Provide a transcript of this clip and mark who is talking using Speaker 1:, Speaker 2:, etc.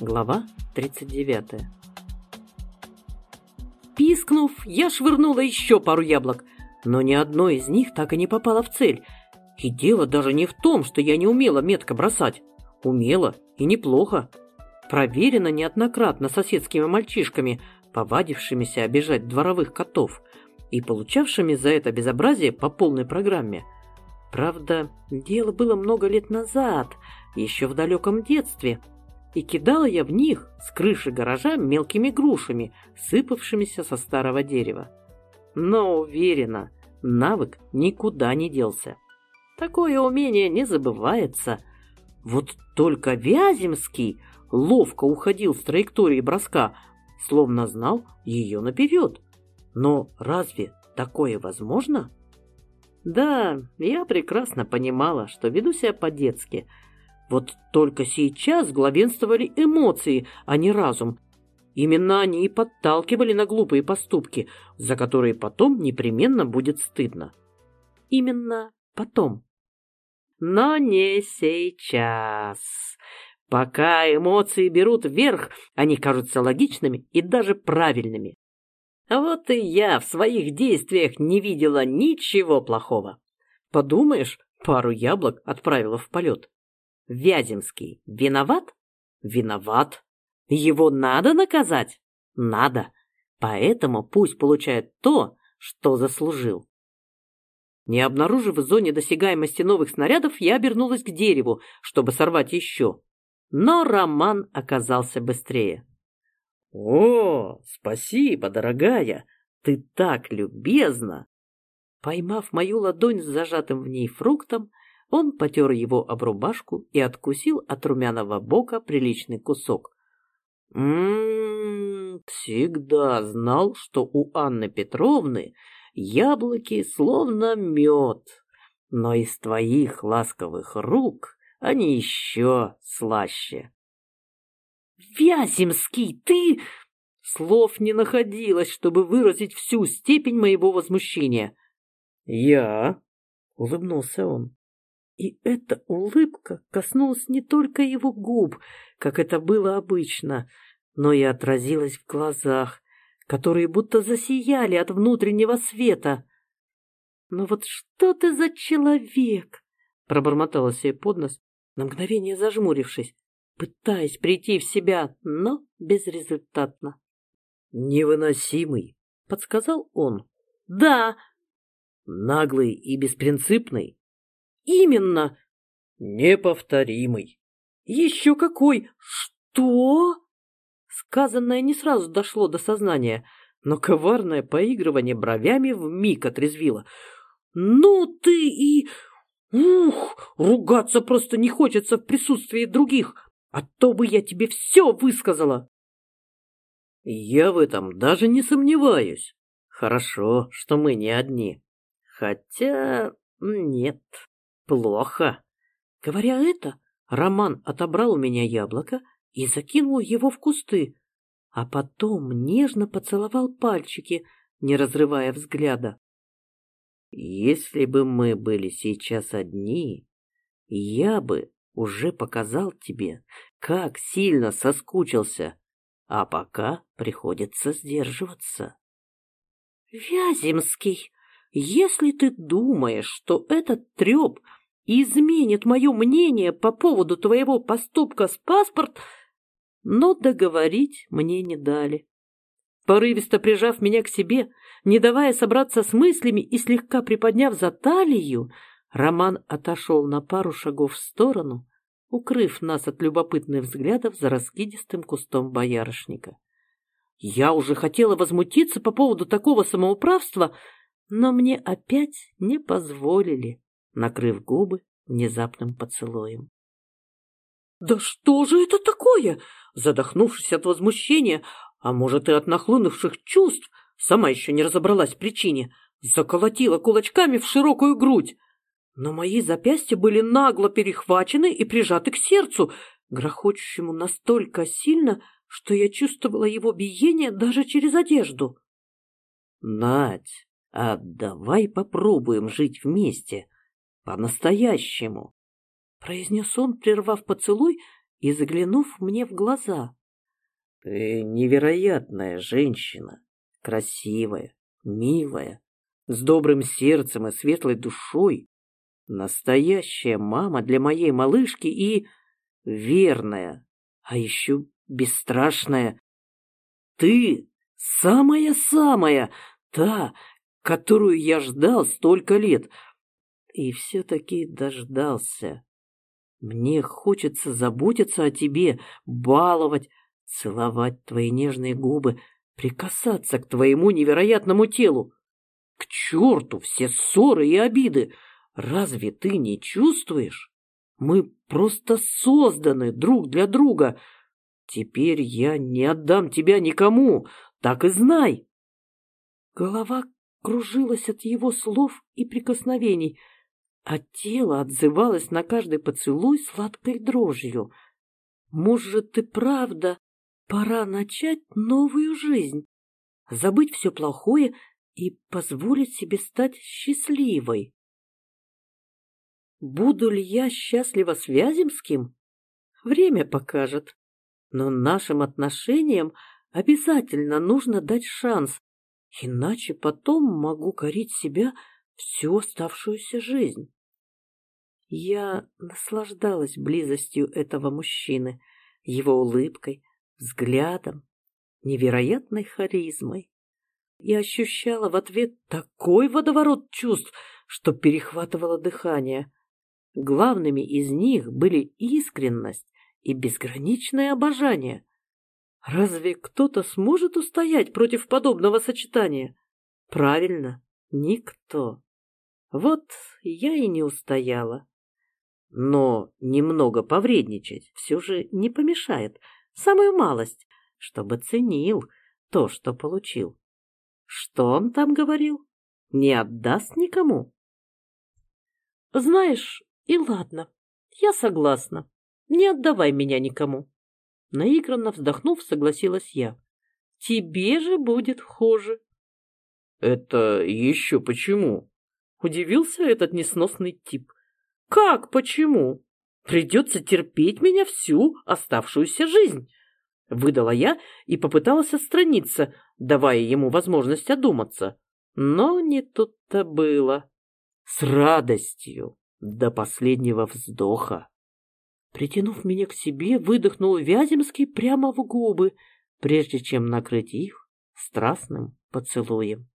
Speaker 1: Глава 39 Пискнув, я швырнула еще пару яблок, но ни одно из них так и не попало в цель. И дело даже не в том, что я не умела метко бросать. Умела и неплохо. Проверено неоднократно соседскими мальчишками, повадившимися обижать дворовых котов и получавшими за это безобразие по полной программе. Правда, дело было много лет назад, еще в далеком детстве – и кидала я в них с крыши гаража мелкими грушами, сыпавшимися со старого дерева. Но уверена, навык никуда не делся. Такое умение не забывается. Вот только Вяземский ловко уходил с траектории броска, словно знал ее наперед. Но разве такое возможно? Да, я прекрасно понимала, что веду себя по-детски – вот только сейчас главенствовали эмоции, а не разум. Именно они и подталкивали на глупые поступки, за которые потом непременно будет стыдно. Именно потом. Но не сейчас. Пока эмоции берут вверх, они кажутся логичными и даже правильными. А вот и я в своих действиях не видела ничего плохого. Подумаешь, пару яблок отправила в полет. Вяземский виноват? Виноват. Его надо наказать? Надо. Поэтому пусть получает то, что заслужил. Не обнаружив в зоне досягаемости новых снарядов, я обернулась к дереву, чтобы сорвать еще. Но Роман оказался быстрее. «О, спасибо, дорогая! Ты так любезна!» Поймав мою ладонь с зажатым в ней фруктом, он потер его об рубашку и откусил от румяного бока приличный кусок. «М-м-м, всегда знал, что у Анны Петровны яблоки словно мед, но из твоих ласковых рук они еще слаще». «Вяземский, ты...» Слов не находилось, чтобы выразить всю степень моего возмущения. «Я?» — улыбнулся он. И эта улыбка коснулась не только его губ, как это было обычно, но и отразилась в глазах, которые будто засияли от внутреннего света. «Ну вот что ты за человек?» — пробормотала себе под нос, на мгновение зажмурившись, пытаясь прийти в себя, но безрезультатно. «Невыносимый», — подсказал он. «Да». «Наглый и беспринципный», Именно. Неповторимый. Еще какой? Что? Сказанное не сразу дошло до сознания, но коварное поигрывание бровями вмиг отрезвило. Ну ты и... Ух, ругаться просто не хочется в присутствии других, а то бы я тебе все высказала. Я в этом даже не сомневаюсь. Хорошо, что мы не одни. Хотя нет. Плохо. Говоря это, Роман отобрал у меня яблоко и закинул его в кусты, а потом нежно поцеловал пальчики, не разрывая взгляда. Если бы мы были сейчас одни, я бы уже показал тебе, как сильно соскучился, а пока приходится сдерживаться. Вяземский, если ты думаешь, что этот треп изменит мое мнение по поводу твоего поступка с паспорт, но договорить мне не дали. Порывисто прижав меня к себе, не давая собраться с мыслями и слегка приподняв за талию, Роман отошел на пару шагов в сторону, укрыв нас от любопытных взглядов за раскидистым кустом боярышника. Я уже хотела возмутиться по поводу такого самоуправства, но мне опять не позволили накрыв губы внезапным поцелуем. «Да что же это такое?» Задохнувшись от возмущения, а может и от нахлынувших чувств, сама еще не разобралась в причине, заколотила кулачками в широкую грудь. Но мои запястья были нагло перехвачены и прижаты к сердцу, грохочущему настолько сильно, что я чувствовала его биение даже через одежду. — Надь, а давай попробуем жить вместе, по-настоящему, — произнес он, прервав поцелуй и заглянув мне в глаза.
Speaker 2: «Ты невероятная женщина, красивая, милая, с добрым сердцем и светлой душой, настоящая мама для моей малышки и верная, а еще бесстрашная. Ты самая-самая, та, которую я ждал столько лет, и все-таки дождался. Мне хочется заботиться о тебе, баловать, целовать твои нежные губы, прикасаться к твоему невероятному телу. К черту все ссоры и обиды! Разве ты не чувствуешь? Мы просто созданы друг для друга. Теперь я не отдам тебя никому, так и знай.
Speaker 1: Голова кружилась от его слов и прикосновений — а тело отзывалось на каждый поцелуй сладкой дрожью. Может, и правда пора начать новую жизнь, забыть все плохое и позволить себе стать счастливой. Буду ли я счастлива с Вяземским? Время покажет. Но нашим отношениям обязательно нужно дать шанс, иначе потом могу корить себя всю оставшуюся жизнь. Я наслаждалась близостью этого мужчины, его улыбкой, взглядом, невероятной харизмой. И ощущала в ответ такой водоворот чувств, что перехватывало дыхание. Главными из них были искренность и безграничное обожание. Разве кто-то сможет устоять против подобного сочетания? Правильно, никто. Вот я и не устояла. Но немного повредничать все же не помешает, самую малость, чтобы ценил то, что получил. Что он там говорил? Не отдаст никому? Знаешь, и ладно, я согласна. Не отдавай меня никому. Наигранно вздохнув, согласилась я. Тебе же будет хуже.
Speaker 2: Это еще почему?
Speaker 1: Удивился этот несносный тип. Как почему? Придется терпеть меня всю оставшуюся жизнь. Выдала я и попыталась отстраниться, давая ему возможность одуматься. Но не тут-то было. С радостью до последнего вздоха. Притянув меня к себе, выдохнул Вяземский прямо в губы, прежде чем накрыть их страстным поцелуем.